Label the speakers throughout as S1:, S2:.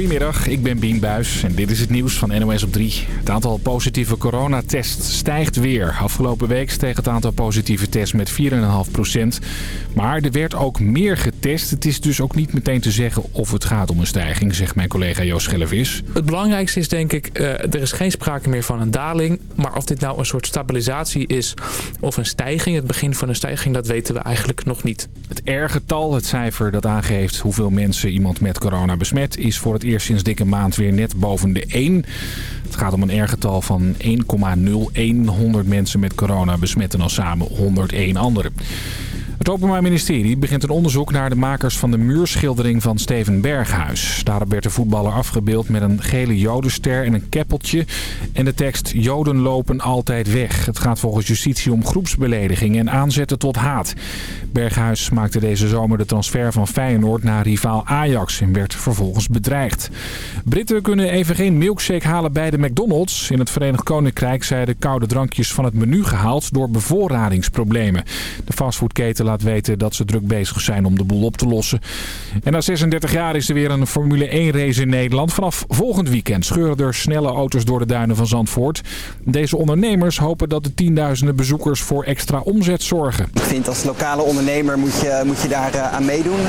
S1: Goedemiddag, ik ben Bien Buis en dit is het nieuws van NOS op 3. Het aantal positieve coronatests stijgt weer. Afgelopen week steeg het aantal positieve tests met 4,5 procent. Maar er werd ook meer getest. Het is dus ook niet meteen te zeggen of het gaat om een stijging, zegt mijn collega Joost Schellevis.
S2: Het belangrijkste is denk ik, uh, er is geen sprake meer van een daling. Maar of dit nou een soort stabilisatie is of een stijging, het begin van een stijging, dat weten we eigenlijk nog niet.
S1: Het R-getal, het cijfer dat aangeeft hoeveel mensen iemand met corona besmet, is voor het eerst sinds dikke maand weer net boven de 1. Het gaat om een R-getal van 1,0100 mensen met corona besmetten al samen 101 anderen. Het Openbaar Ministerie begint een onderzoek naar de makers van de muurschildering van Steven Berghuis. Daarop werd de voetballer afgebeeld met een gele jodenster en een keppeltje. En de tekst Joden lopen altijd weg. Het gaat volgens justitie om groepsbelediging en aanzetten tot haat. Berghuis maakte deze zomer de transfer van Feyenoord naar rivaal Ajax en werd vervolgens bedreigd. Britten kunnen even geen milkshake halen bij de McDonald's. In het Verenigd Koninkrijk zijn de koude drankjes van het menu gehaald door bevoorradingsproblemen. De fastfoodketen laat weten dat ze druk bezig zijn om de boel op te lossen. En na 36 jaar is er weer een Formule 1 race in Nederland. Vanaf volgend weekend scheuren er snelle auto's door de duinen van Zandvoort. Deze ondernemers hopen dat de tienduizenden bezoekers voor extra omzet zorgen.
S3: Ik vind als lokale ondernemer moet je, moet je daar uh, aan meedoen. Uh,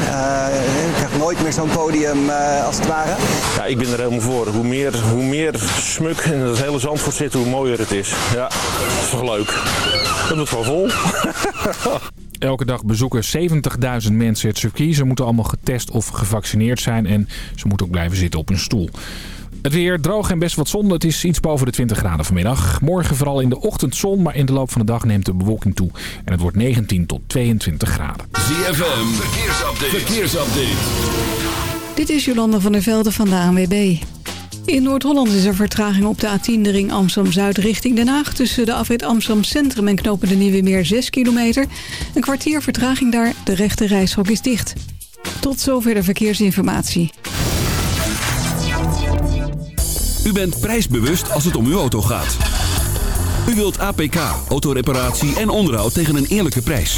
S3: je krijgt nooit meer zo'n podium uh, als het ware.
S4: Ja, ik ben er helemaal voor. Hoe meer, hoe meer smuk in het hele Zandvoort zit, hoe mooier het is. Ja, dat is toch leuk. Dat wordt gewoon vol.
S1: Elke dag bezoeken 70.000 mensen het circuit. Ze moeten allemaal getest of gevaccineerd zijn en ze moeten ook blijven zitten op een stoel. Het weer droog en best wat zon. Het is iets boven de 20 graden vanmiddag. Morgen vooral in de ochtend zon, maar in de loop van de dag neemt de bewolking toe. En het wordt 19 tot 22 graden.
S5: ZFM, verkeersupdate. verkeersupdate.
S6: Dit is Jolanda van der Velde van de ANWB. In Noord-Holland is er vertraging op de A10, de ring Amsterdam-Zuid richting Den Haag. Tussen de afrit Amsterdam Centrum en knopen de Nieuwe Meer 6 kilometer. Een kwartier vertraging daar, de rechte reishok is dicht. Tot zover de verkeersinformatie.
S5: U bent prijsbewust als het om uw auto gaat. U wilt APK, autoreparatie en onderhoud tegen een eerlijke prijs.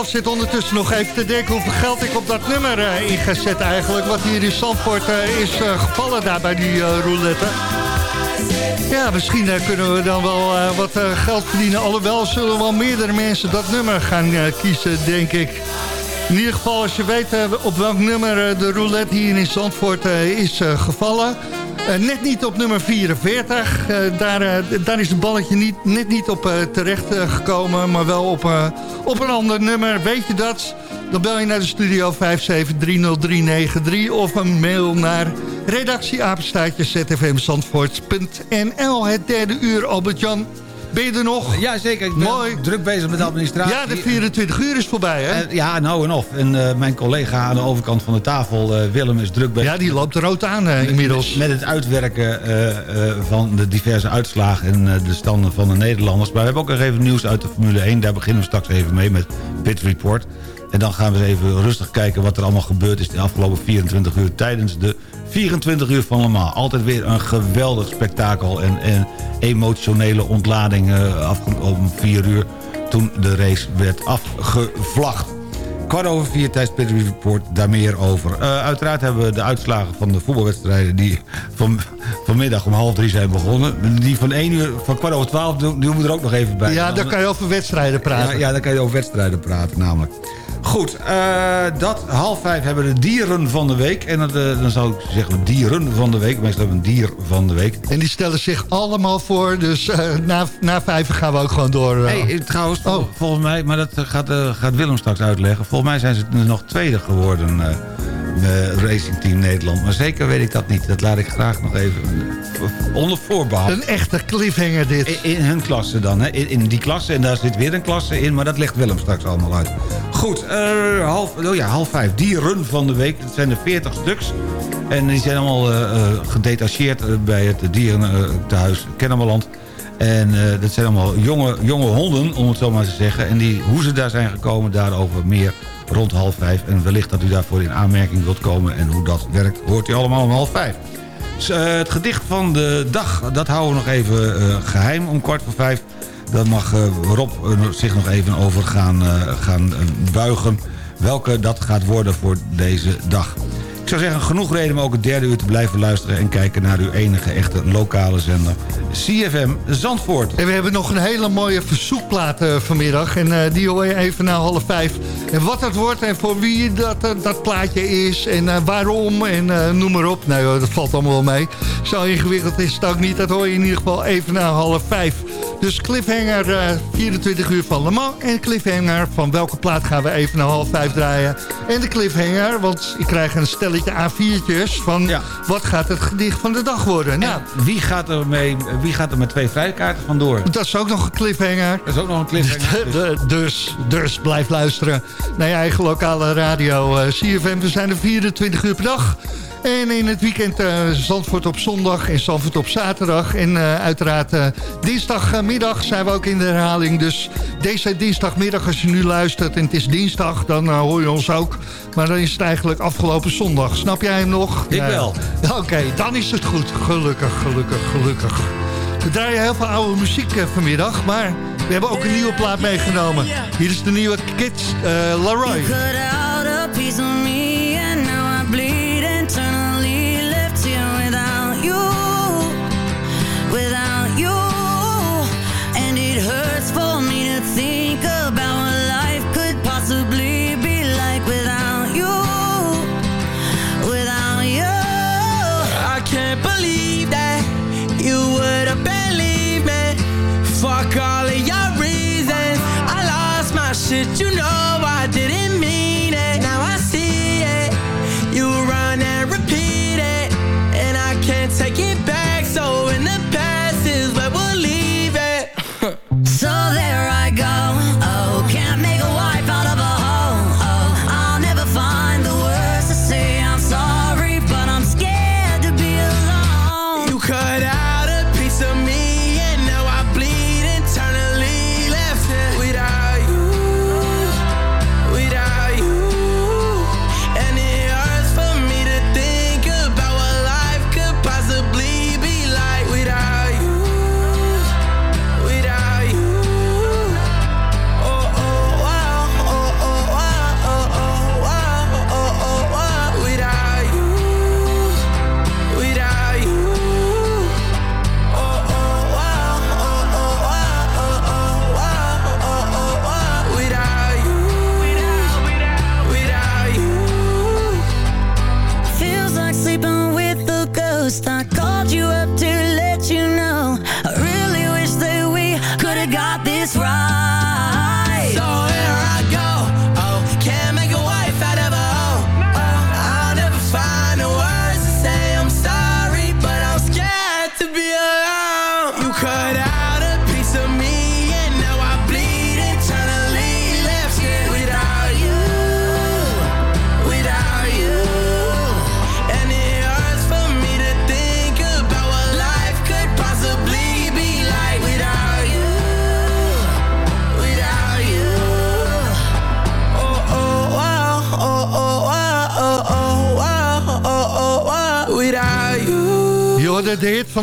S7: Zelf zit ondertussen nog even te denken hoeveel geld ik op dat nummer eh, in ga eigenlijk. Wat hier in Zandvoort eh, is eh, gevallen daar bij die roulette. Ja, misschien kunnen we dan wel wat geld verdienen. Alhoewel zullen wel meerdere mensen dat nummer gaan kiezen, denk ik. In ieder geval, als je weet op welk nummer de roulette hier in Zandvoort is gevallen... Eh, net niet op nummer 44. Eh, daar, eh, daar is het balletje niet, net niet op terecht gekomen, maar wel op, op een ander nummer. Weet je dat? Dan bel je naar de studio 5730393 of een mail naar redactieapenstaatje zfmzandvoort.nl. Het derde uur, Albert-Jan. Ben je er nog?
S8: Ja, zeker. Ik ben
S7: Mooi.
S8: druk bezig met de administratie.
S7: Ja, de 24 uur is voorbij, hè?
S8: Eh, ja, nou en of. En eh, mijn collega aan de overkant van de tafel, eh, Willem, is druk bezig.
S7: Ja, die loopt rood aan inmiddels.
S8: Met het uitwerken van de diverse uitslagen en de standen van de Nederlanders. Maar we hebben ook nog even nieuws uit de Formule 1. Daar beginnen we straks even mee met Pit Report. En dan gaan we eens even rustig kijken wat er allemaal gebeurd is... de afgelopen 24 uur tijdens de 24 uur van Le Mans. Altijd weer een geweldig spektakel en, en emotionele ontlading eh, afgelopen 4 uur... toen de race werd afgevlacht. Kwart over vier tijdens Pit Report, daar meer over. Eh, uiteraard hebben we de uitslagen van de voetbalwedstrijden... die van, vanmiddag om half drie zijn begonnen. Die van één uur, van kwart over twaalf, die doen we er ook nog even bij.
S7: Ja, dan kan je over wedstrijden praten.
S8: Ja, ja, dan kan je over wedstrijden praten namelijk. Goed, eh, dat half vijf hebben we de dieren van de week. En dat, eh, dan zou ik zeggen dieren van de week. Meestal hebben we een dier van de week.
S7: En die stellen zich allemaal voor, dus eh, na, na vijf gaan we ook gewoon door.
S8: Hey, trouwens, vol- volgens mij, maar dat gaat, gaat Willem straks uitleggen. Volgens mij zijn ze nog tweede geworden, eh, Racing Team Nederland. Maar zeker weet ik dat niet. Dat laat ik graag nog even eh, onder voorbehoud.
S7: Een echte cliffhanger dit.
S8: In, in hun klasse dan, hè? In, in die klasse. En daar zit weer een klasse in, maar dat legt Willem straks allemaal uit. Goed, eh, half, oh ja, half vijf. Dieren van de week. Dat zijn er 40 stuks. En die zijn allemaal gedetacheerd bij het dierentehuis Kennemerland. En dat zijn allemaal jonge, jonge honden, om het zo maar te zeggen. En die, hoe ze daar zijn gekomen, daarover meer rond half vijf. En wellicht dat u daarvoor in aanmerking wilt komen. En hoe dat werkt, hoort u allemaal om half vijf. Dus, eh, het gedicht van de dag, dat houden we nog even eh, geheim om kwart voor vijf. Daar mag eh, Rob zich nog even over gaan, gaan buigen. Welke dat gaat worden voor deze dag. Zou zeggen, genoeg reden om ook het derde uur te blijven luisteren... en kijken naar uw enige echte lokale zender, CFM Zandvoort.
S7: En we hebben nog een hele mooie verzoekplaat eh, vanmiddag. En eh, die hoor je even na half vijf. En wat dat wordt en voor wie dat, eh, dat plaatje is. En waarom en noem maar op. Nou, joh, dat valt allemaal wel mee. Zo ingewikkeld is het ook niet. Dat hoor je in ieder geval even na half vijf. Dus cliffhanger eh, 24 uur van Le Mans. En cliffhanger van welke plaat gaan we even na half vijf draaien. En de cliffhanger, want ik krijg een stelletje A4'tjes van wat gaat het gedicht van de dag worden. Nou,
S8: Wie gaat, er mee, wie gaat er met twee vrijkaarten vandoor?
S7: dat is ook nog een cliffhanger.
S8: Dat is ook nog een cliffhanger.
S7: De- dus, dus blijf luisteren naar je eigen lokale radio eh, CFM. We zijn er 24 uur per dag. En in het weekend eh, Zandvoort op zondag en Zandvoort op zaterdag. En eh, uiteraard eh, dinsdagmiddag zijn we ook in de herhaling. Dus deze dinsdagmiddag als je nu luistert en het is dinsdag... dan hoor je ons ook. Maar dan is het eigenlijk afgelopen zondag. Snap jij hem nog?
S8: Ik wel.
S7: Oké, dan is het goed. Gelukkig, gelukkig, gelukkig. We draaien heel veel oude muziek eh, vanmiddag, maar we hebben ook een nieuwe plaat meegenomen. Hier is de nieuwe Kids eh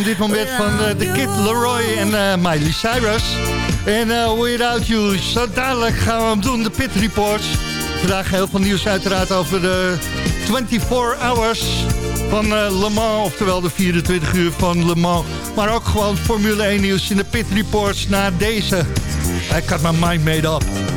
S7: dit moment van eh, de Kid Leroy en eh, Miley Cyrus. En eh, Without You. Zo dadelijk gaan we hem doen, de Pit Reports. Vandaag heel veel nieuws uiteraard over de 24 Hours van Le Mans. Oftewel de 24 uur van Le Mans. Maar ook gewoon Formule 1 nieuws in de Pit Reports na deze. I got my mind made up.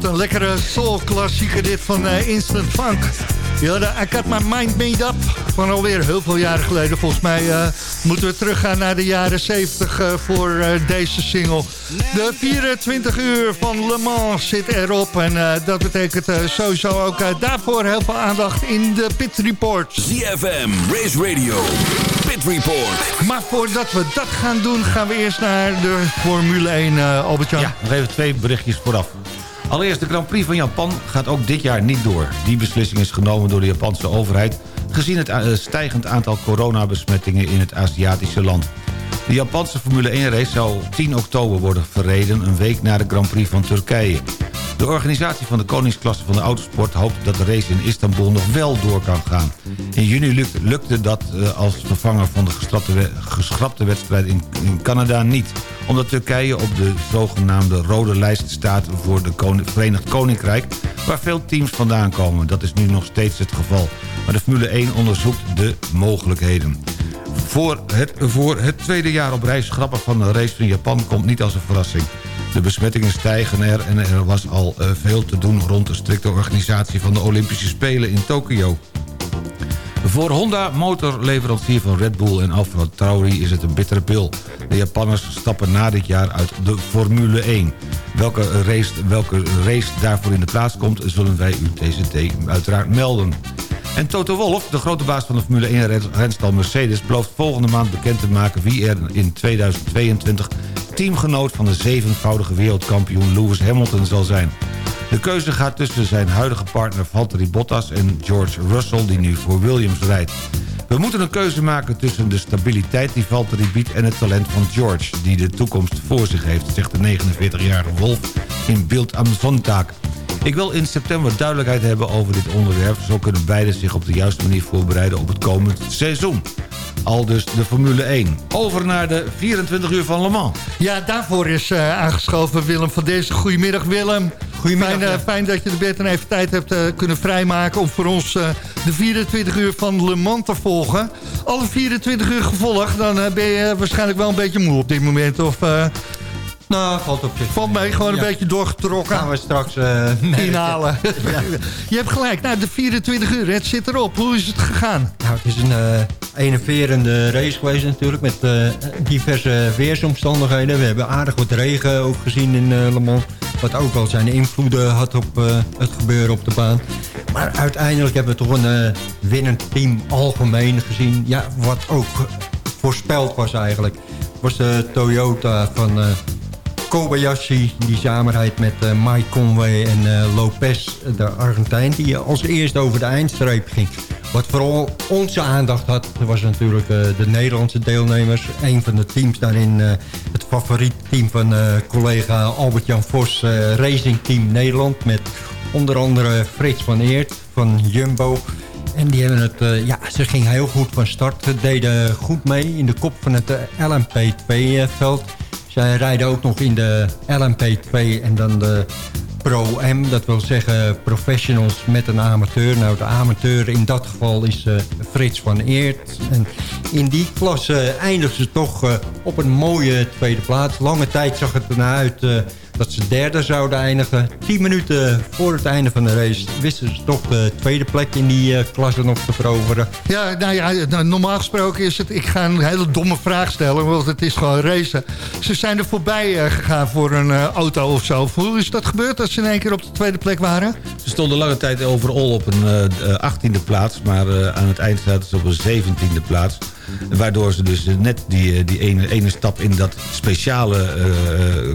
S7: Wat een lekkere soul-klassieker dit van eh, Instant Funk. Ja, de I Got My Mind Made Up. Van alweer heel veel jaren geleden. Volgens mij eh, moeten we teruggaan naar de jaren 70 eh, voor eh, deze single. De 24 uur van Le Mans zit erop. En eh, dat betekent eh, sowieso ook daarvoor heel veel aandacht in de Pit Report.
S5: ZFM, Race Radio, Pit Report.
S7: Maar voordat we dat gaan doen, gaan we eerst naar de Formule 1, eh Albert-Jan.
S8: Ja, nog even twee berichtjes vooraf. Allereerst de Grand Prix van Japan gaat ook dit jaar niet door. Die beslissing is genomen door de Japanse overheid... gezien het eh, stijgend aantal coronabesmettingen in het Aziatische land. De Japanse Formule 1-race zou op 10 oktober worden verreden... een week na de Grand Prix van Turkije. De organisatie van de koningsklasse van de autosport hoopt dat de race in Istanbul nog wel door kan gaan. In juni lukte, dat eh, als vervanger van de geschrapte, we- geschrapte wedstrijd in, Canada niet. Omdat Turkije op de zogenaamde rode lijst staat voor de Verenigd Koninkrijk... waar veel teams vandaan komen. Dat is nu nog steeds het geval. Maar de Formule 1 onderzoekt de mogelijkheden. Voor het, voor het tweede jaar op rij schrappen van de race van Japan komt niet als een verrassing. De besmettingen stijgen er en er was al eh, veel te doen rond de strikte organisatie van de Olympische Spelen in Tokio. Voor Honda, motorleverancier van Red Bull en Alfa Tauri, is het een bittere pil. De Japanners stappen na dit jaar uit de Formule 1. Welke race, welke race daarvoor in de plaats komt, zullen wij u TCT uiteraard melden. En Toto Wolff, de grote baas van de Formule 1-renstal Mercedes... belooft volgende maand bekend te maken wie er in 2022... teamgenoot van de zevenvoudige wereldkampioen Lewis Hamilton zal zijn. De keuze gaat tussen zijn huidige partner Valtteri Bottas en George Russell... die nu voor Williams rijdt. We moeten een keuze maken tussen de stabiliteit die Valtteri biedt... en het talent van George, die de toekomst voor zich heeft... zegt de 49-jarige Wolf in Beeld am Sonntag. Ik wil in september duidelijkheid hebben over dit onderwerp. Zo kunnen beiden zich op de juiste manier voorbereiden op het komend seizoen. Al dus de Formule 1. Over naar de 24 uur van Le Mans.
S7: Ja, daarvoor is eh, aangeschoven Willem van deze. Goedemiddag Willem.
S8: Goedemiddag,
S7: Fijn, eh, fijn dat je de bed en even tijd hebt eh, kunnen vrijmaken... om voor ons de 24 uur van Le Mans te volgen. Alle 24 uur gevolgd, dan ben je waarschijnlijk wel een beetje moe op dit moment. Of
S9: Nou, valt op zich.
S7: valt mee, gewoon een
S9: Ja.
S7: beetje doorgetrokken.
S9: Gaan we straks merken.
S7: inhalen. je hebt gelijk. Nou, de 24 uur, het zit erop. Hoe is het gegaan?
S9: Nou, het is een eh enerverende race geweest natuurlijk met eh, diverse weersomstandigheden. We hebben aardig wat regen ook gezien in Le Mans. Wat ook al zijn invloeden had op het gebeuren op de baan. Maar uiteindelijk hebben we toch een winnend team algemeen gezien. Ja, wat ook voorspeld was eigenlijk. Het was de Toyota van... eh, Kobayashi, die samenheid met eh, Mike Conway en eh, Lopez, de Argentijn... die als eerste over de eindstreep ging. Wat vooral onze aandacht had, was natuurlijk eh, de Nederlandse deelnemers. Een van de teams daarin, eh, het favoriete team van eh, collega Albert-Jan Vos... eh, Racing Team Nederland, met onder andere Frits van Eert van Jumbo... En die hebben het, eh, ja, ze ging heel goed van start. Ze deden goed mee in de kop van het eh, LMP2-veld. Zij rijden ook nog in de LMP2 en dan de Pro-M. Dat wil zeggen professionals met een amateur. Nou, de amateur in dat geval is eh, Frits van Eert. En in die klasse eindigden ze toch eh, op een mooie tweede plaats. Lange tijd zag het ernaar uit eh, dat ze derde zouden eindigen. Tien minuten voor het einde van de race wisten ze toch de tweede plek in die eh, klasse nog te veroveren.
S7: Ja, nou ja, nou, normaal gesproken is het... Ik ga een hele domme vraag stellen, want het is gewoon racen. Ze zijn er voorbij eh, gegaan voor een eh, auto of zo. Hoe is dat gebeurd dat ze in één keer op de tweede plek waren?
S8: Ze stonden lange tijd overal op een eh, eh, 18e plaats... maar eh, aan het eind zaten ze op een 17e plaats. Waardoor ze dus eh, net die, eh, die ene, ene stap in dat speciale eh,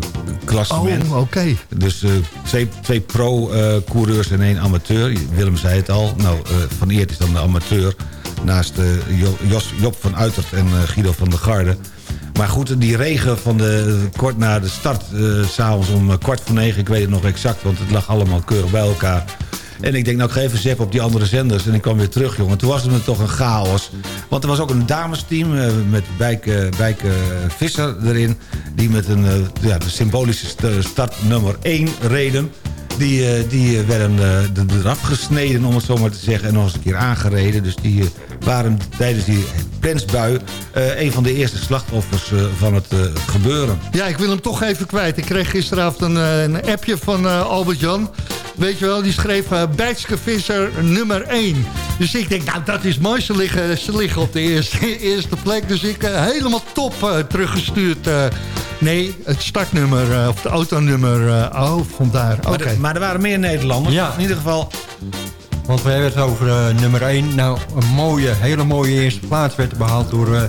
S7: Oh, oké.
S8: Dus eh, twee, twee pro-coureurs en één amateur. Willem zei het al. Nou, eh, Van Eert is dan de amateur. Naast eh, Jo- Jos, Job van Uitert en Guido van der Garde. Maar goed, die regen van de, kort na de start, s s'avonds om kwart voor negen... ik weet het nog exact, want het lag allemaal keurig bij elkaar... En ik denk, nou, ik ga even zeppen op die andere zenders. En ik kwam weer terug, jongen. Toen was het toch een chaos. Want er was ook een damesteam eh, met Bijke, Visser erin... die met een eh, ja, de symbolische st- start nummer 1 reden. Die, eh, die werden eraf gesneden, om het zo maar te zeggen... en nog eens een keer aangereden. Dus die waren tijdens die plensbui... eh, een van de eerste slachtoffers eh, van het eh, gebeuren.
S7: Ja, ik wil hem toch even kwijt. Ik kreeg gisteravond een, een appje van Albert-Jan. Weet je wel, die schreef Bijtske Visser nummer 1. Dus ik denk, nou dat is mooi. Ze liggen, ze liggen op de eerste, eerste plek. Dus ik helemaal top teruggestuurd. nee, het startnummer of de autonummer. oh, vandaar. Oké.
S8: Maar, er- maar er waren meer Nederlanders.
S9: Ja.
S8: In ieder geval
S9: Want we hebben het over eh, nummer 1. Nou, een mooie, hele mooie eerste plaats werd behaald door eh,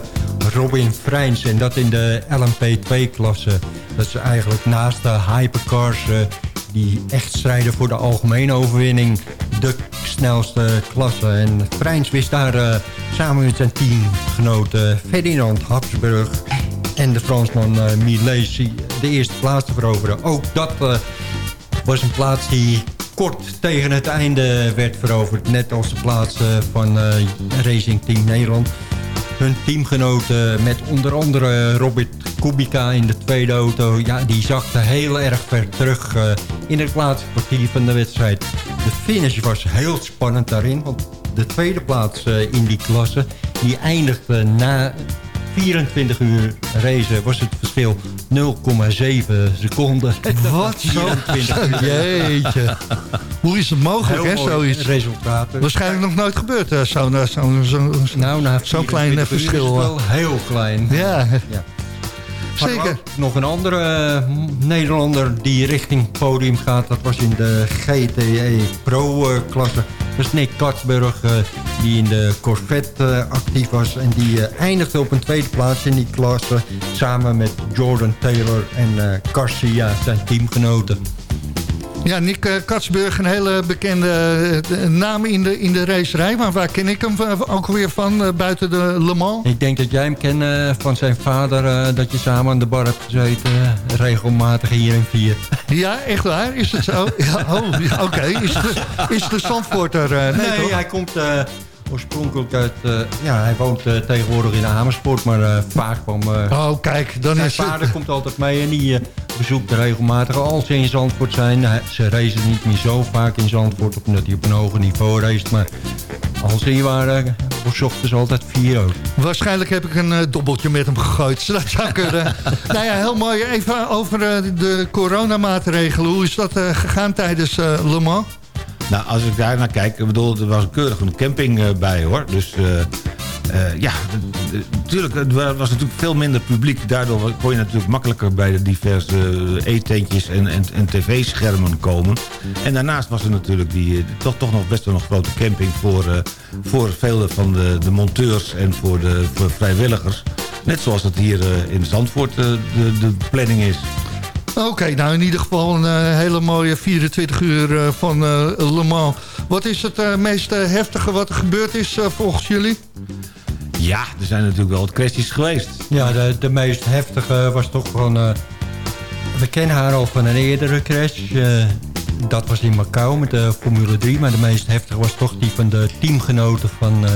S9: Robin Freins. En dat in de LMP2-klasse. Dat is eigenlijk naast de hypercars... eh, die echt strijden voor de algemene overwinning. De snelste klasse. En Freins wist daar samen met zijn teamgenoten Ferdinand Habsburg... en de Fransman uh, de eerste plaats te veroveren. Ook dat was een plaats die kort tegen het einde werd veroverd. Net als de plaats van eh, Racing Team Nederland. Hun teamgenoten met onder andere Robert Kubica in de tweede auto... Ja, die zakte heel erg ver terug eh, in het laatste kwartier van de wedstrijd. De finish was heel spannend daarin, want de tweede plaats eh, in die klasse... die eindigde na 24 uur racen was het verschil 0,7 seconden.
S7: Wat zo?
S9: 24 uur.
S7: Jeetje. Hoe is het mogelijk, hè, zoiets?
S9: resultaat.
S7: Waarschijnlijk nog nooit gebeurd, eh, zo'n eh, zo'n
S9: Nou, na
S7: zo'n klein eh,
S9: 24 uur is
S7: verschil.
S9: het wel heel klein.
S7: Ja,
S9: Ja.
S7: zeker.
S9: Nog een andere eh, Nederlander die richting het podium gaat. Dat was in de GTE Pro-klasse. Dat is Nick Katsburg, eh, die in de Corvette eh, actief was. En die eh, eindigde op een tweede plaats in die klasse. Samen met Jordan Taylor en eh Garcia, zijn teamgenoten.
S7: Ja, Nick Katsburg, een hele bekende naam in de, in de racerij. Maar waar ken ik hem ook weer van, buiten de Le Mans?
S9: Ik denk dat jij hem kent van zijn vader. dat je samen aan de bar hebt gezeten. regelmatig hier in vier.
S7: Ja, echt waar? Is het zo? Ja, oh, oké. Is, de, is de Zandvoorter? nee,
S9: Nee, hij komt oorspronkelijk uit... eh, ja, hij woont eh, tegenwoordig in Amersfoort, maar eh, vaak kwam...
S7: Oh, kijk, dan
S9: zijn
S7: is het...
S9: vader komt altijd mee en die bezoekt regelmatig als ze in Zandvoort zijn. Hij- ze racen niet meer zo vaak in Zandvoort, omdat hij op een hoger niveau race. Maar als ze hier waren, zochten ze altijd vier ook.
S7: Waarschijnlijk heb ik een dobbeltje met hem gegooid. Dat zou kunnen. nou ja, heel mooi. Even over de coronamaatregelen. Hoe is dat gegaan tijdens Le Mans?
S8: Nou, als ik daar naar kijk, ik bedoel, er was een keurig een camping eh, bij hoor. Dus eh, eh, ja, natuurlijk, het wa- was natuurlijk veel minder publiek. Daardoor kon je natuurlijk makkelijker bij de diverse eetentjes en, en, en tv-schermen komen. En daarnaast was er natuurlijk die, toch, toch nog best wel een grote camping voor, voor vele van de, de monteurs en voor de voor vrijwilligers. Net zoals het hier in Zandvoort de, de planning is.
S7: Oké, nou in ieder geval een eh, hele mooie 24 uur eh, van eh, Le Mans. Wat is het eh, meest heftige wat er gebeurd is volgens jullie?
S8: Ja, er zijn natuurlijk wel wat kwesties geweest.
S9: Ja, de, de meest heftige was toch van... eh, we kennen haar al van een eerdere crash. eh, dat was in Macau met de Formule 3. Maar de meest heftige was toch die van de teamgenoten van uh,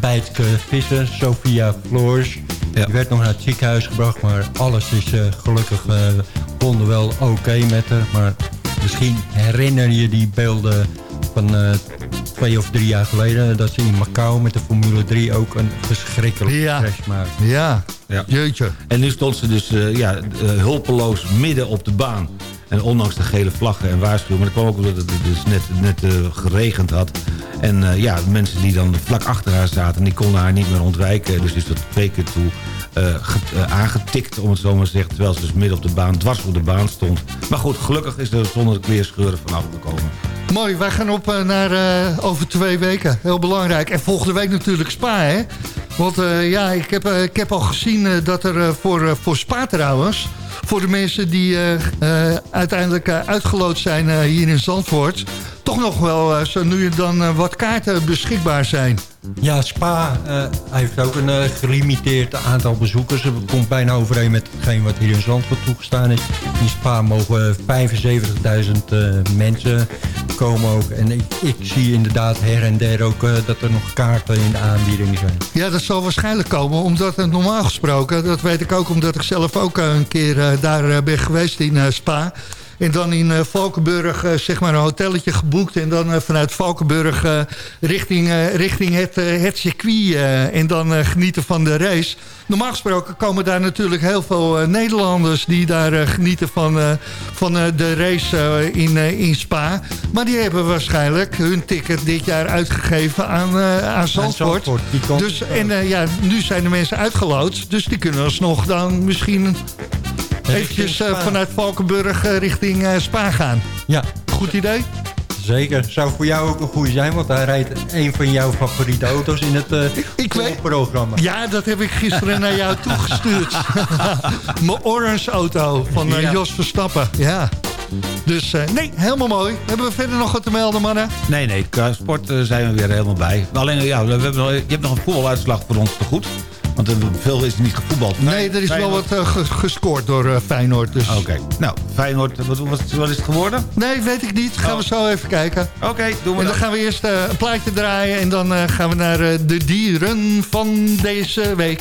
S9: Bijtke Visser, Sophia Floors. Die werd nog naar het ziekenhuis gebracht, maar alles is uh, gelukkig vonden wel oké okay met haar. Maar misschien herinner je die beelden van uh, twee of drie jaar geleden... dat ze in Macau met de Formule 3 ook een verschrikkelijke
S7: ja.
S9: crash maakte.
S7: Ja, ja. jeetje.
S8: En nu stond ze dus uh, ja, uh, hulpeloos midden op de baan. En ondanks de gele vlaggen en waarschuwingen... maar dat kwam ook omdat het dus net, net uh, geregend had. En uh, ja, mensen die dan vlak achter haar zaten... die konden haar niet meer ontwijken. Dus is dat twee keer toe aangetikt, om het zo maar te zeggen... terwijl ze dus midden op de baan, dwars op de baan stond. Maar goed, gelukkig is er zonder de kleerscheuren vanaf gekomen.
S7: Mooi, wij gaan op uh, naar over twee weken. Heel belangrijk. En volgende week natuurlijk Spa, hè? Want ja, ik heb, ik heb al gezien dat er voor, voor Spa trouwens... voor de mensen die uiteindelijk uitgeloot zijn hier in Zandvoort... toch nog wel zo nu en dan wat kaarten beschikbaar zijn.
S9: Ja, Spa heeft ook een gelimiteerd aantal bezoekers. Het komt bijna overeen met hetgeen wat hier in Zandvoort toegestaan is. In Spa mogen 75.000 mensen komen ook. En ik, ik, zie inderdaad her en der ook uh, dat er nog kaarten in de aanbieding zijn.
S7: Ja, dat zal waarschijnlijk komen, omdat het normaal gesproken... dat weet ik ook omdat ik zelf ook uh, een keer uh, daar ben geweest in Spa... En dan in uh, Valkenburg uh, zeg maar een hotelletje geboekt. En dan uh, vanuit Valkenburg richting, richting het, het circuit. en dan genieten van de race. Normaal gesproken komen daar natuurlijk heel veel Nederlanders... die daar genieten van, van de race in, in Spa. Maar die hebben waarschijnlijk hun ticket dit jaar uitgegeven aan, aan Zandvoort.
S9: Zandvoort
S7: dus, en ja, nu zijn de mensen uitgeloot. Dus die kunnen alsnog dan misschien eventjes uh, vanuit Valkenburg uh, richting uh, Spa gaan.
S9: Ja.
S7: Goed idee?
S9: Zeker. Zou voor jou ook een goede zijn, want hij rijdt een van jouw favoriete auto's in het
S7: ik, ik weet,
S9: programma.
S7: Ja, dat heb ik gisteren naar jou toegestuurd. Mijn orange auto van ja. Jos Verstappen. Ja.
S10: Dus eh, nee, helemaal mooi. Hebben we verder nog wat te melden, mannen?
S8: Nee, nee, qua sport eh, zijn we weer helemaal bij. Alleen, ja, we hebben, je hebt nog een voetbaluitslag voor ons te goed. Want veel is er niet gevoetbald.
S10: Nee, er is wel wat eh, ge- gescoord door eh, Feyenoord. Dus.
S8: Oké, nou, Feyenoord, wat, wat, wat is het geworden?
S10: Nee, weet ik niet. Gaan we zo even kijken.
S8: Oké, doen we
S10: En dan
S8: dat.
S10: gaan we eerst eh, een plaatje draaien... en dan gaan we naar de dieren van deze week.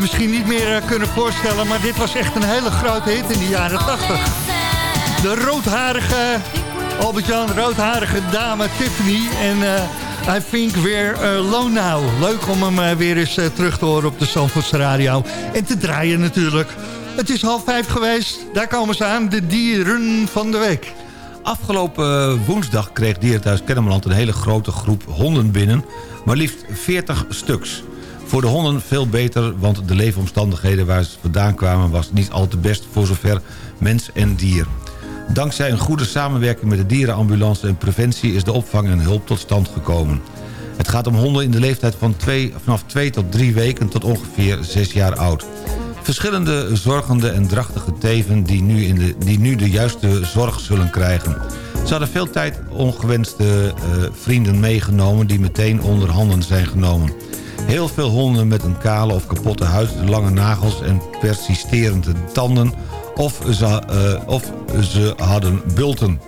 S10: Misschien niet meer eh, kunnen voorstellen... maar dit was echt een hele grote hit in de jaren 80. De roodharige, Albert-Jan, roodharige dame Tiffany. En eh, I think we're alone now. Leuk om hem eh, weer eens terug te horen op de Zandvoortse Radio. En te draaien natuurlijk. Het is half vijf geweest. Daar komen ze aan, de dieren van de week.
S8: Afgelopen woensdag kreeg Dierenthuis Kennemerland een hele grote groep honden binnen. Maar liefst 40 stuks. Voor de honden veel beter, want de leefomstandigheden waar ze vandaan kwamen... was niet al te best voor zover mens en dier. Dankzij een goede samenwerking met de dierenambulance en preventie... is de opvang en hulp tot stand gekomen. Het gaat om honden in de leeftijd van twee, vanaf 2 tot 3 weken tot ongeveer 6 jaar oud. Verschillende zorgende en drachtige teven die nu, in de, die nu de juiste zorg zullen krijgen. Ze hadden veel tijd ongewenste eh, vrienden meegenomen die meteen onder handen zijn genomen. Heel veel honden met een kale of kapotte huid, lange nagels en persisterende tanden... of ze, eh, of ze hadden bulten.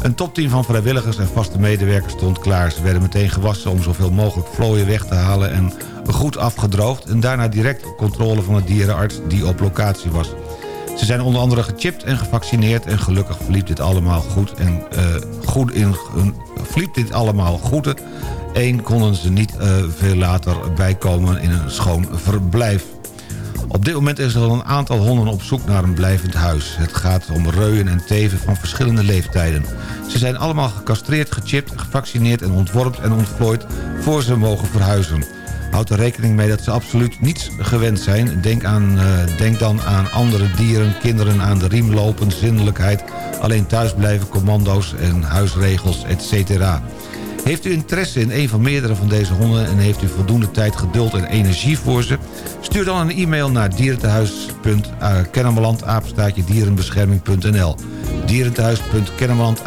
S8: Een topteam van vrijwilligers en vaste medewerkers stond klaar. Ze werden meteen gewassen om zoveel mogelijk vlooien weg te halen... en goed afgedroogd en daarna direct controle van de dierenarts die op locatie was. Ze zijn onder andere gechipt en gevaccineerd en gelukkig verliep dit allemaal goed en eh, goed in verliep dit allemaal goed. Eén konden ze niet eh, veel later bijkomen in een schoon verblijf. Op dit moment is er al een aantal honden op zoek naar een blijvend huis. Het gaat om reuien en teven van verschillende leeftijden. Ze zijn allemaal gecastreerd, gechipt, gevaccineerd en ontworpt en ontvlooid... voor ze mogen verhuizen. Houd er rekening mee dat ze absoluut niets gewend zijn. Denk, aan, eh, denk dan aan andere dieren, kinderen aan de riem lopen, zindelijkheid... alleen thuisblijven, commando's en huisregels, etc. Heeft u interesse in een van meerdere van deze honden... en heeft u voldoende tijd, geduld en energie voor ze? Stuur dan een e-mail naar dierentehuis.kennemerland, dierenbescherming.nl dierentehuis.kennemerland,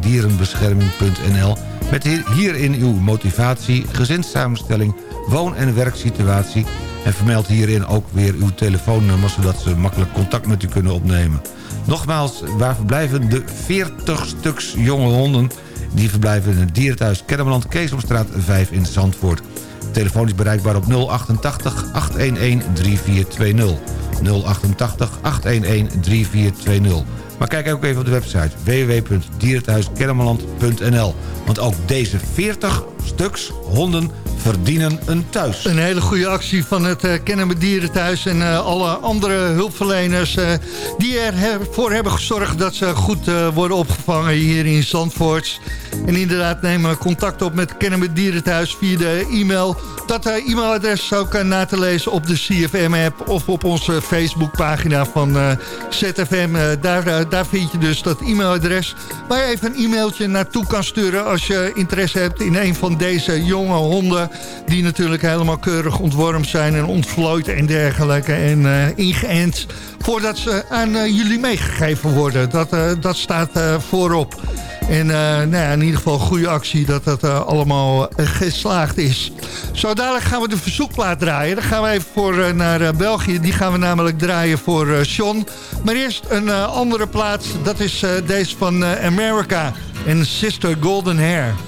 S8: dierenbescherming.nl met hier- hierin uw motivatie, gezinssamenstelling, woon- en werksituatie... en vermeld hierin ook weer uw telefoonnummer... zodat ze makkelijk contact met u kunnen opnemen. Nogmaals, waar verblijven de 40 stuks jonge honden... Die verblijven in het dierenthuis Kennemerland, Keesomstraat 5 in Zandvoort. Telefoon is bereikbaar op 088 811 3420. 088 811 3420. Maar kijk ook even op de website www.dierenthuiskennemerland.nl. Want ook deze 40 stuks honden verdienen een thuis.
S7: Een hele goede actie van het uh, Kennemer Dierenthuis en eh, alle andere hulpverleners... eh, die ervoor hebben gezorgd dat ze goed worden opgevangen hier in Zandvoort. En inderdaad nemen contact op met Kennemer Dierenthuis via de e-mail. Dat e-mailadres ook eh, na te lezen op de CFM-app... of op onze Facebookpagina van ZFM. Daar, daar vind je dus dat e-mailadres... waar je even een e-mailtje naartoe kan sturen... als je interesse hebt in een van deze jonge honden... die natuurlijk helemaal keurig ontwormd zijn en ontvlooid en dergelijke... en eh, ingeënt voordat ze aan eh, jullie meegegeven worden. Dat, eh, dat staat voorop. En nou ja, in ieder geval goede actie dat dat allemaal geslaagd is. Zo dadelijk gaan we de verzoekplaat draaien. Dan gaan we even voor naar België. Die gaan we namelijk draaien voor Sean. Maar eerst een andere plaat. Dat is deze van America en Sister Golden Hair.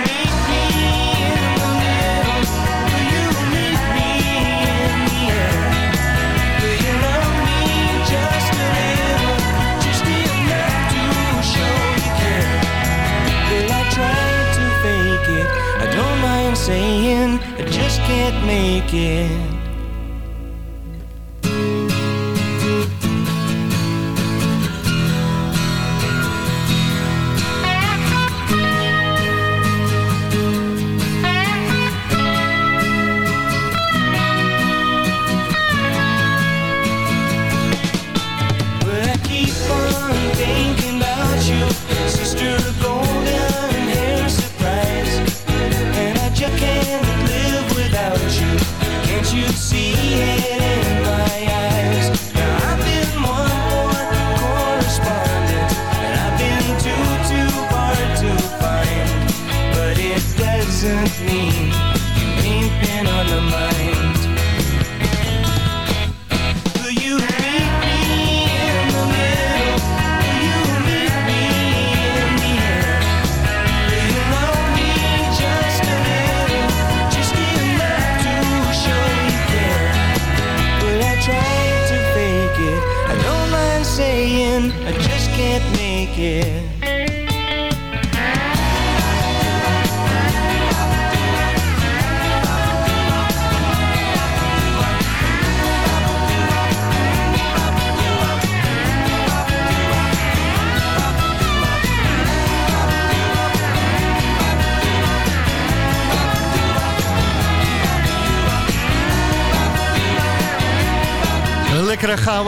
S11: saying I just can't make it.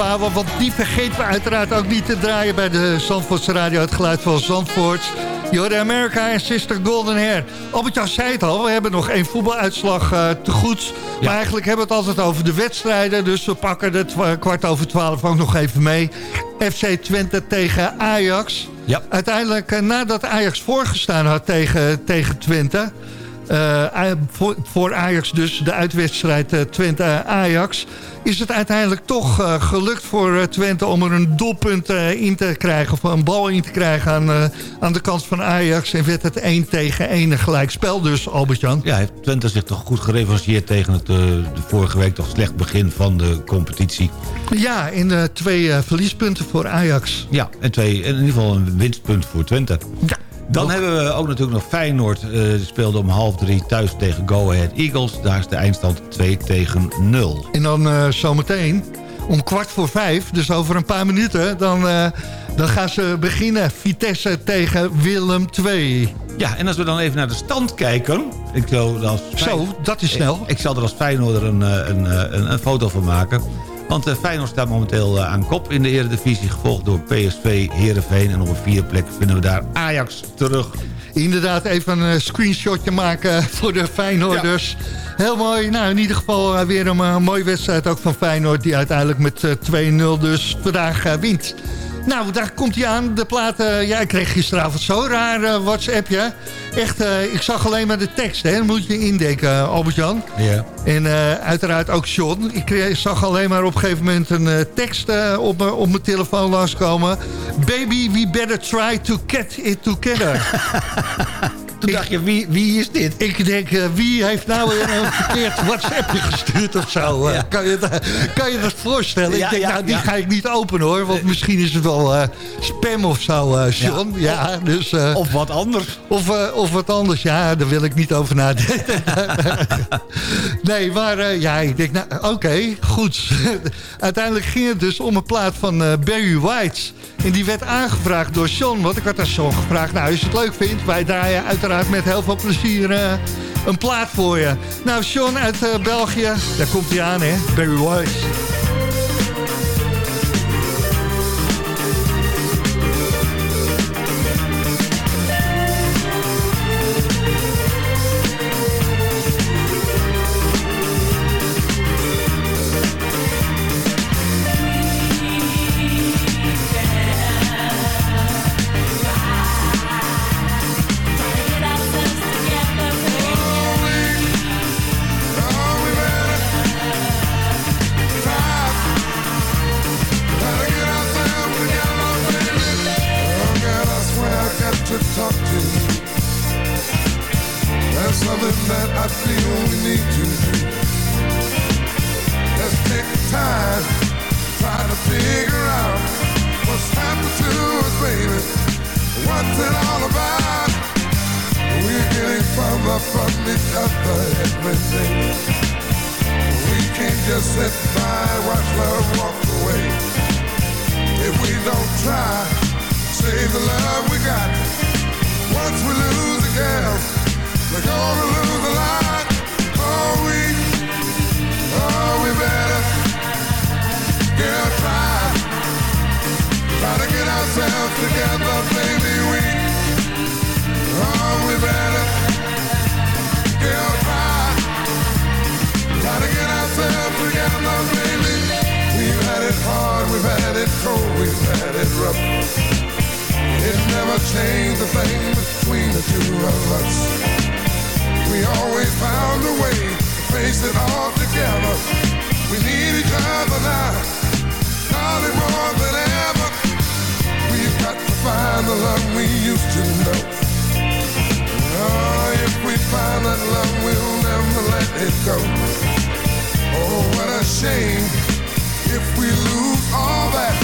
S7: Avond. Want die vergeten we uiteraard ook niet te draaien bij de Zandvoortse Radio. Het geluid van Zandvoort. Jorden America en Sister Golden Hair. Albert-Jan zei het al, we hebben nog één voetbaluitslag eh, te goed. Maar eigenlijk hebben we het altijd over de wedstrijden. Dus we pakken het kwart over twaalf ook nog even mee. FC Twente tegen Ajax.
S8: Ja.
S7: Uiteindelijk, eh, nadat Ajax voorgestaan had tegen, tegen Twente... eh, voor, voor Ajax dus, de uitwedstrijd eh, Twente-Ajax... is het uiteindelijk toch eh, gelukt voor eh, Twente om er een doelpunt eh, in te krijgen... of een bal in te krijgen aan, aan de kant van Ajax. En werd het 1 tegen 1 een gelijkspel dus, Albert-Jan.
S8: Ja, heeft Twente zich toch goed gerevancheerd tegen het de vorige week toch slecht begin van de competitie.
S7: Ja, in eh, twee verliespunten voor Ajax.
S8: Ja, en twee, in ieder geval een winstpunt voor Twente.
S7: Ja.
S8: Dan hebben we ook natuurlijk nog Feyenoord. eh die speelde om half drie thuis tegen Go Ahead Eagles. Daar is de eindstand 2 tegen 0.
S7: En dan eh, zometeen om kwart voor vijf, dus over een paar minuten... dan, eh, dan gaan ze beginnen. Vitesse tegen Willem II.
S8: Ja, en als we dan even naar de stand kijken... Ik er als
S7: Zo, dat is snel.
S8: Ik, ik zal er als Feyenoorder een, een, een, een foto van maken. Want eh, Feyenoord staat momenteel eh, aan kop in de Eredivisie... gevolgd door PSV, Heerenveen. En op een vierde plek vinden we daar Ajax terug.
S7: Inderdaad, even een eh, screenshotje maken voor de Feyenoorders. Heel mooi. Nou, in ieder geval weer een mooie wedstrijd ook van Feyenoord... die uiteindelijk met eh, 2-0 dus vandaag wint. Nou, daar komt hij aan. De plaat, eh, ja, ik kreeg gisteravond zo raar eh, WhatsAppje. Echt, eh, ik zag alleen maar de tekst, hè. Dat moet je indenken, eh, Albert-Jan.
S8: Ja.
S7: En uiteraard ook John. Ik kreeg- zag alleen maar op een gegeven moment een tekst op, mijn- op mijn telefoon langskomen. Baby, we better try to get it together.
S8: Toen dacht je, wie, wie is dit?
S7: Ik denk, eh, wie heeft nou weer een verkeerd WhatsAppje gestuurd of zo? Eh, kan, je, dat- kan je dat voorstellen?
S8: Ja,
S7: ik denk,
S8: ja,
S7: nou, die ga ik niet openen hoor. Want misschien is het wel eh, spam of zo, eh, John. Ja, dus... eh,
S8: Of wat anders.
S7: of, eh, of wat anders, ja, daar wil ik niet over nadenken. nee, maar eh, ja, ik denk, nou, oké, goed. Uiteindelijk ging het dus om een plaat van eh, Barry White. En die werd aangevraagd door Sean, want ik had aan Sean gevraagd... nou, als je het leuk vindt, wij draaien uiteraard met heel veel plezier eh, een plaat voor je. Nou, Sean uit eh, België, daar komt hij aan, hè, Barry White.
S12: Cold, we've had it rough. It never changed a thing between the two of us. We always found a way to face it all together. We need each other now, darling, more than ever. We've got to find the love we used to know. Oh, if we find that love, we'll never let it go. Oh, what a shame if we lose all that.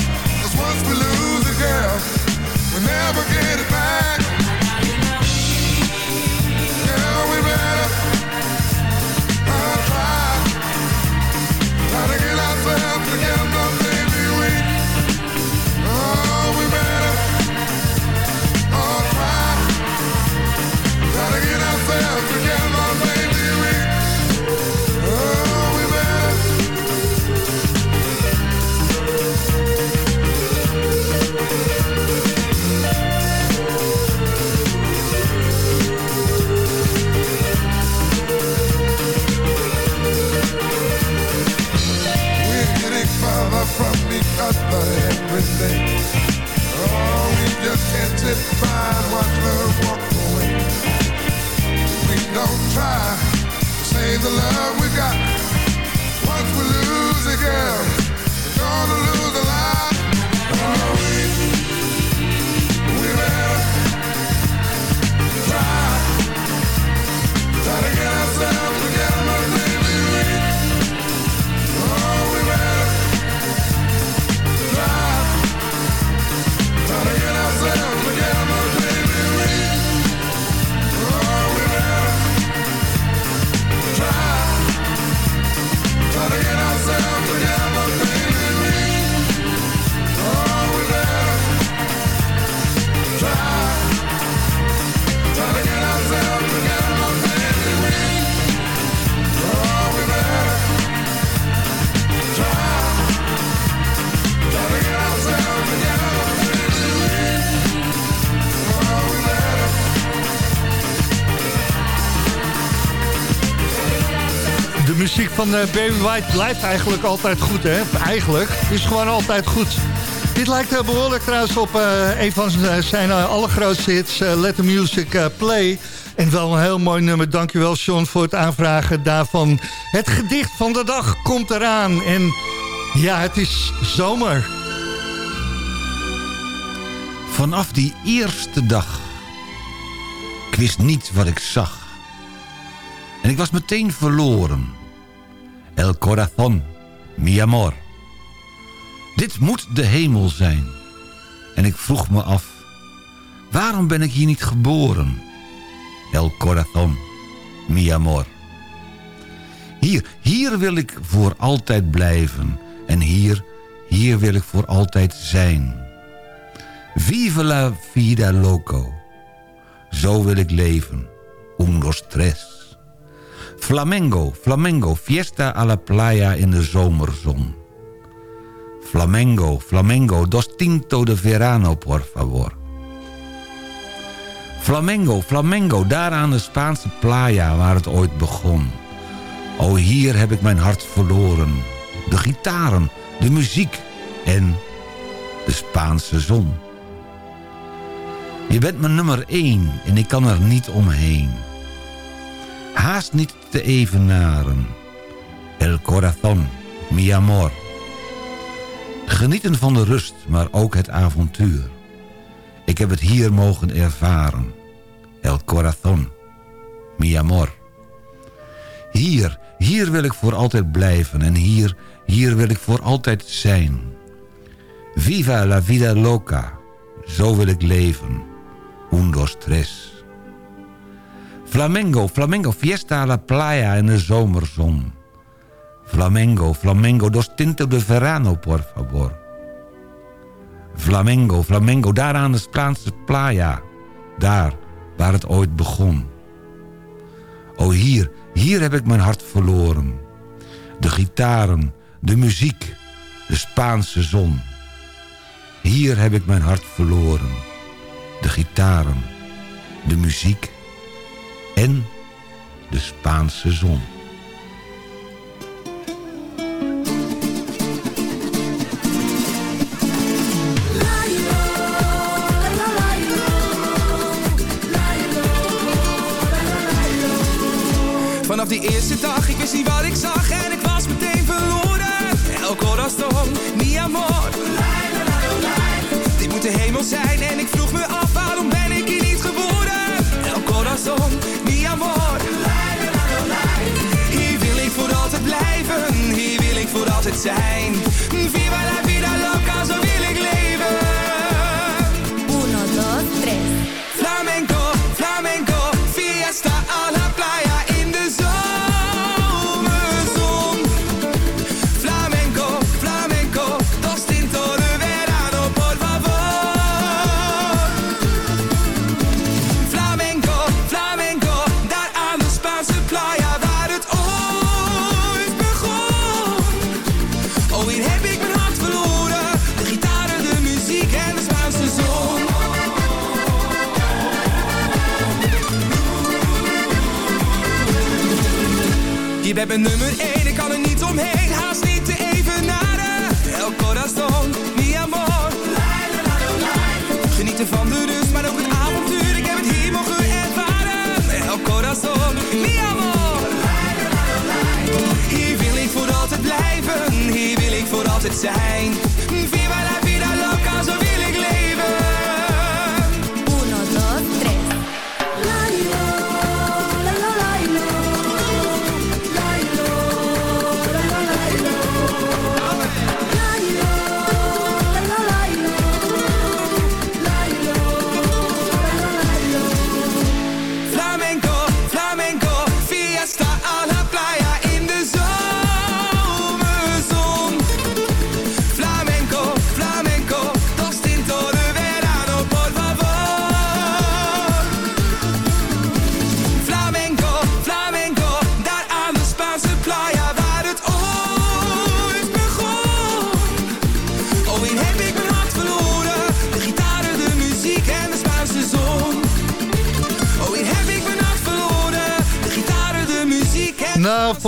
S12: 'Cause once we lose a girl, we never get it back. Girl, we better day. Oh, we just can't love. We don't try to save the love we got. Once we lose girl,
S7: eh, Baby White blijft eigenlijk altijd goed, hè? Eigenlijk. Is gewoon altijd goed. Dit lijkt eh, behoorlijk trouwens op eh, een van zijn allergrootste hits, Let the Music Play. En wel een heel mooi nummer. Dankjewel, Sean, voor het aanvragen daarvan. Het gedicht van de dag komt eraan. En ja, het is zomer.
S8: Vanaf die eerste dag. Ik wist niet wat ik zag. En ik was meteen verloren. El corazón, mi amor. Dit moet de hemel zijn. En ik vroeg me af... Waarom ben ik hier niet geboren? El corazón, mi amor. Hier, hier wil ik voor altijd blijven. En hier, hier wil ik voor altijd zijn. Vive la vida loco. Zo wil ik leven. Un, dos, tres. Flamengo, flamengo, fiesta a la playa in de zomerzon. Flamengo, flamengo, dos tinto de verano, por favor. Flamengo, flamengo, daar aan de Spaanse playa waar het ooit begon. O, hier heb ik mijn hart verloren. De gitaren, de muziek en de Spaanse zon. Je bent mijn nummer één en ik kan er niet omheen. Haast niet te evenaren. El corazón, mi amor. Genieten van de rust, maar ook het avontuur. Ik heb het hier mogen ervaren. El corazón, mi amor. Hier, hier wil ik voor altijd blijven en hier, hier wil ik voor altijd zijn. Viva la vida loca, zo wil ik leven. Un, dos, tres. Flamengo, flamengo, fiesta la playa in de zomerzon. Flamengo, flamengo, dos tinto de verano, por favor. Flamengo, flamengo, daar aan de Spaanse playa. Daar, waar het ooit begon. O hier, hier heb ik mijn hart verloren. De gitaren, de muziek, de Spaanse zon. Hier heb ik mijn hart verloren. De gitaren, de muziek en de Spaanse zon.
S13: Vanaf die eerste dag, ik wist niet wat ik zag zijn. Ik ben nummer 1, ik kan er niet omheen, haast niet te evenaren. El corazon, mi amor. Ik Genieten van de rust, maar ook het avontuur. Ik heb het hier mogen ervaren. El corazon, mi amor. Hier wil ik voor altijd blijven, hier wil ik voor altijd
S7: zijn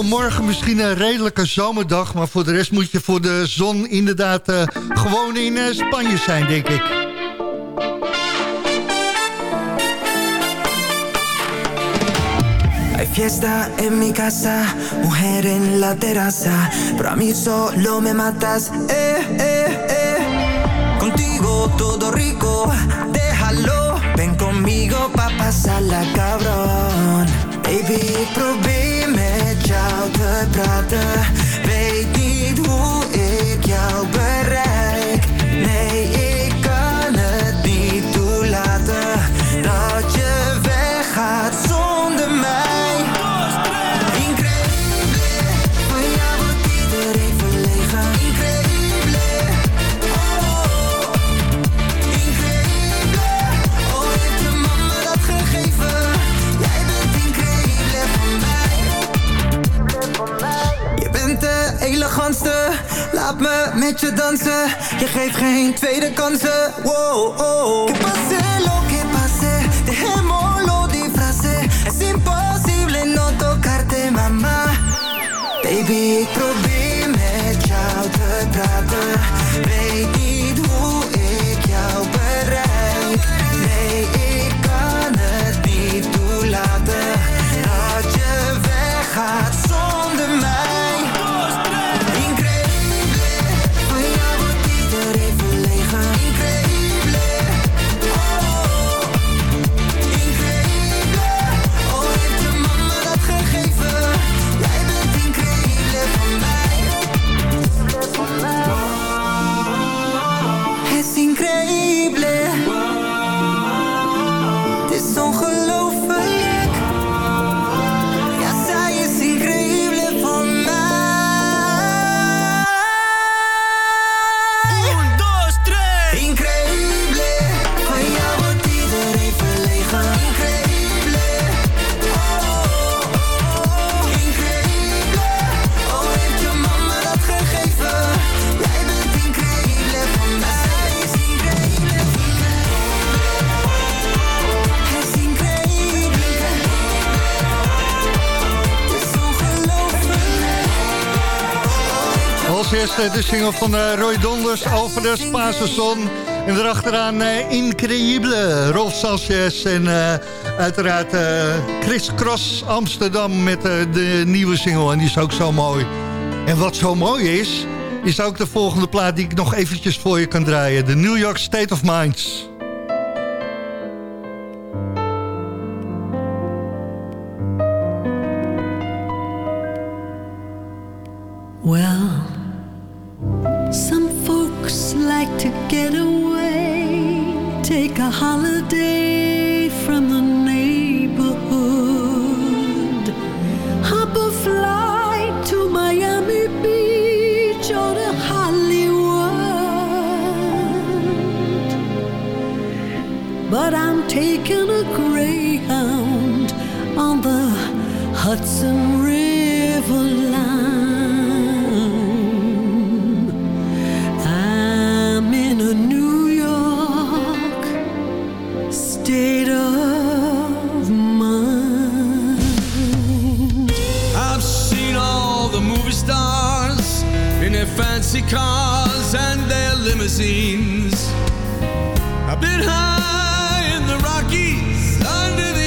S7: vanmorgen misschien een redelijke zomerdag... maar voor de rest moet je voor de zon inderdaad eh, gewoon in eh, Spanje zijn, denk ik.
S11: Hay fiesta en mi casa, mujer en la terraza, pero a mí solo me matas, eh, eh, eh. Contigo todo rico, déjalo, ven conmigo pa' pasarla cabrón. Baby, ik probeer met jou te praten, weet niet hoe ik jou bereik. Met je geeft geen tweede kansen. Wow, oh. Que pase lo que pase, dejémoslo disfrace. Es imposible no tocarte, mama. Baby, ik
S7: de single van eh, Roy Donders Spaanse zon. En erachteraan eh, Increïble, Rolf Sanchez en eh, uiteraard Chris Cross Amsterdam met de nieuwe single. En die is ook zo mooi. En wat zo mooi is, is ook de volgende plaat die ik nog eventjes voor je kan draaien. De New York State of Minds.
S14: Fancy cars and their limousines. I've been high in the Rockies under the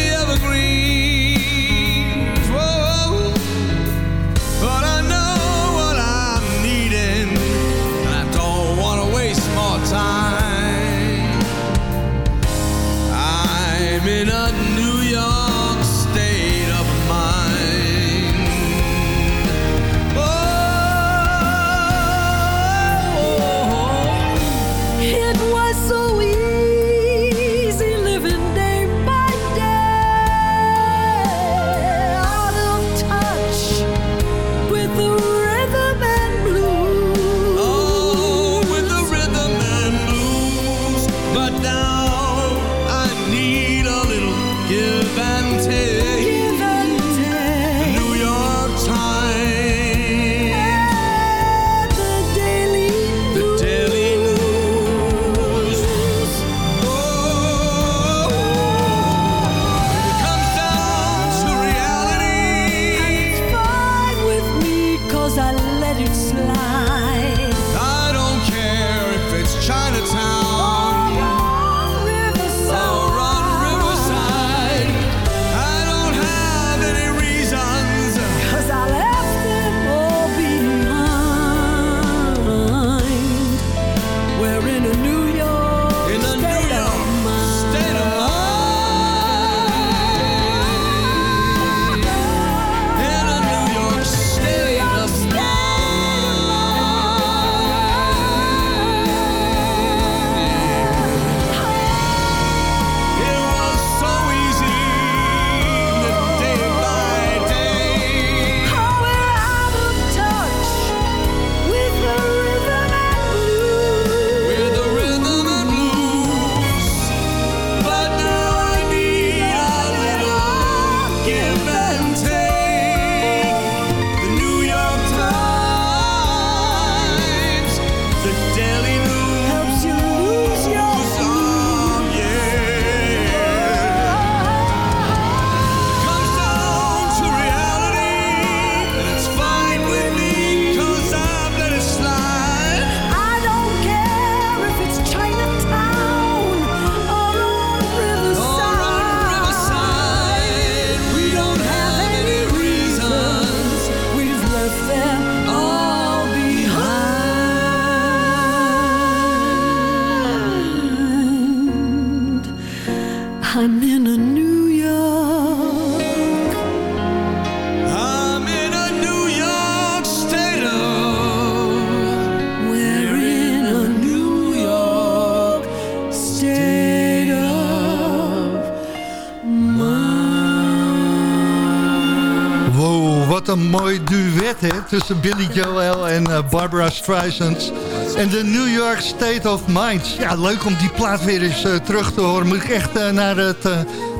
S7: tussen Billy Joel en eh, Barbara Streisand. En de New York State of Mind. Ja, leuk om die plaat weer eens eh, terug te horen. Moet ik echt eh, naar het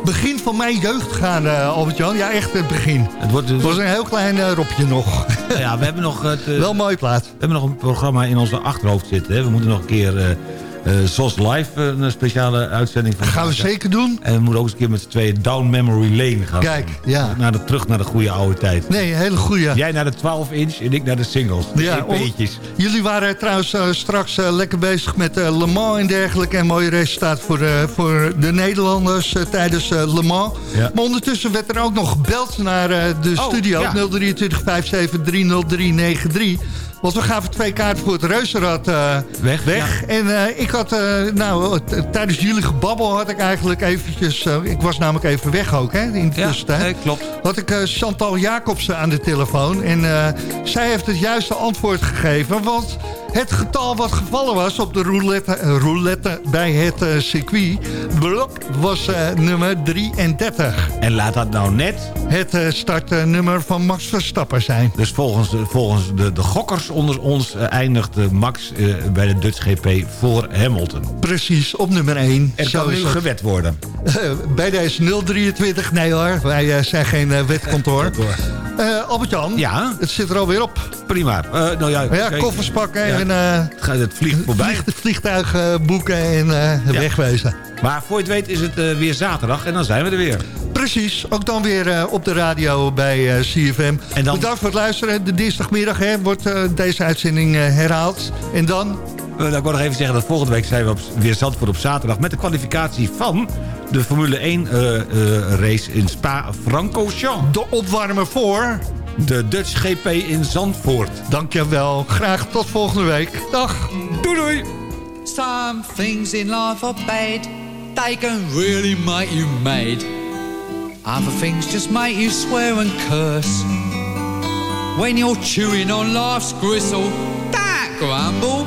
S7: begin van mijn jeugd gaan, Albert-Jan? Ja, echt het begin.
S8: Het wordt dus-
S7: was een heel klein ropje nog.
S8: Ja, we hebben nog... Het,
S7: Wel een mooie plaat.
S8: We hebben nog een programma in onze achterhoofd zitten. Hè. We moeten nog een keer... eh SOS Live, eh, een speciale uitzending van
S7: gaan we zeker doen.
S8: En we moeten ook eens een keer met z'n tweeën down memory lane gaan.
S7: Kijk, ja.
S8: Naar de, terug naar de goede oude tijd.
S7: Nee, een hele goeie.
S8: Jij naar de 12 inch en ik naar de singles. De
S7: Ja,
S8: EP'tjes.
S7: Jullie waren trouwens eh, straks lekker bezig met Le Mans en dergelijke. En mooie resultaat voor, voor de Nederlanders tijdens Le Mans.
S8: Ja.
S7: Maar ondertussen werd er ook nog gebeld naar de
S8: Oh,
S7: studio.
S8: ja.
S7: 023 57 30393. Want we gaven twee kaarten voor het reuzenrad eh,
S8: Weg,
S7: weg. En eh, ik had, eh, nou, tijdens jullie gebabbel had ik eigenlijk eventjes... ik was namelijk even weg ook, hè, in de
S8: Ja,
S7: tussentijd.
S8: nee, klopt.
S7: Had ik Chantal Jacobsen aan de telefoon. En zij heeft het juiste antwoord gegeven. Want het getal wat gevallen was op de roulette, eh, roulette bij het eh, circuit... blop, was eh, nummer 33.
S8: En laat dat nou net...
S7: Het startnummer van Max Verstappen zijn.
S8: Dus volgens, de- volgens de, de gokkers onder ons eindigt eh, Max bij de Dutch GP voor Hamilton.
S7: Precies, op nummer 1.
S8: Er kan nu gewet worden.
S7: bij deze 023, nee hoor, wij zijn geen wetkantoor. Eh Albert-Jan,
S8: Ja?
S7: het zit er alweer op.
S8: Prima. Eh, nou ja,
S7: Ja,
S8: kijk,
S7: koffers pakken
S8: Ja.
S7: en eh,
S8: het gaat- het vliegt voorbij.
S7: het vliegtuig boeken en
S8: Ja.
S7: wegwezen.
S8: Maar voor je het weet is het weer zaterdag en dan zijn we er weer.
S7: Precies, ook dan weer op de radio bij CFM.
S8: En dan-
S7: Bedankt voor het luisteren. De dinsdagmiddag hè, wordt deze uitzending herhaald. En dan,
S8: nou, ik wil nog even zeggen dat volgende week zijn we op, weer Zandvoort op zaterdag... met de kwalificatie van de Formule 1 eh, eh, race in Spa-Francorchamps.
S7: de opwarmer voor.
S8: De Dutch GP in Zandvoort.
S7: Dankjewel. Graag tot volgende week. Dag.
S8: Doei doei!
S15: Some things in life are bad. They can really make you mad. Other things just make you swear and curse. When you're chewing on life's gristle, don't grumble,